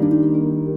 Música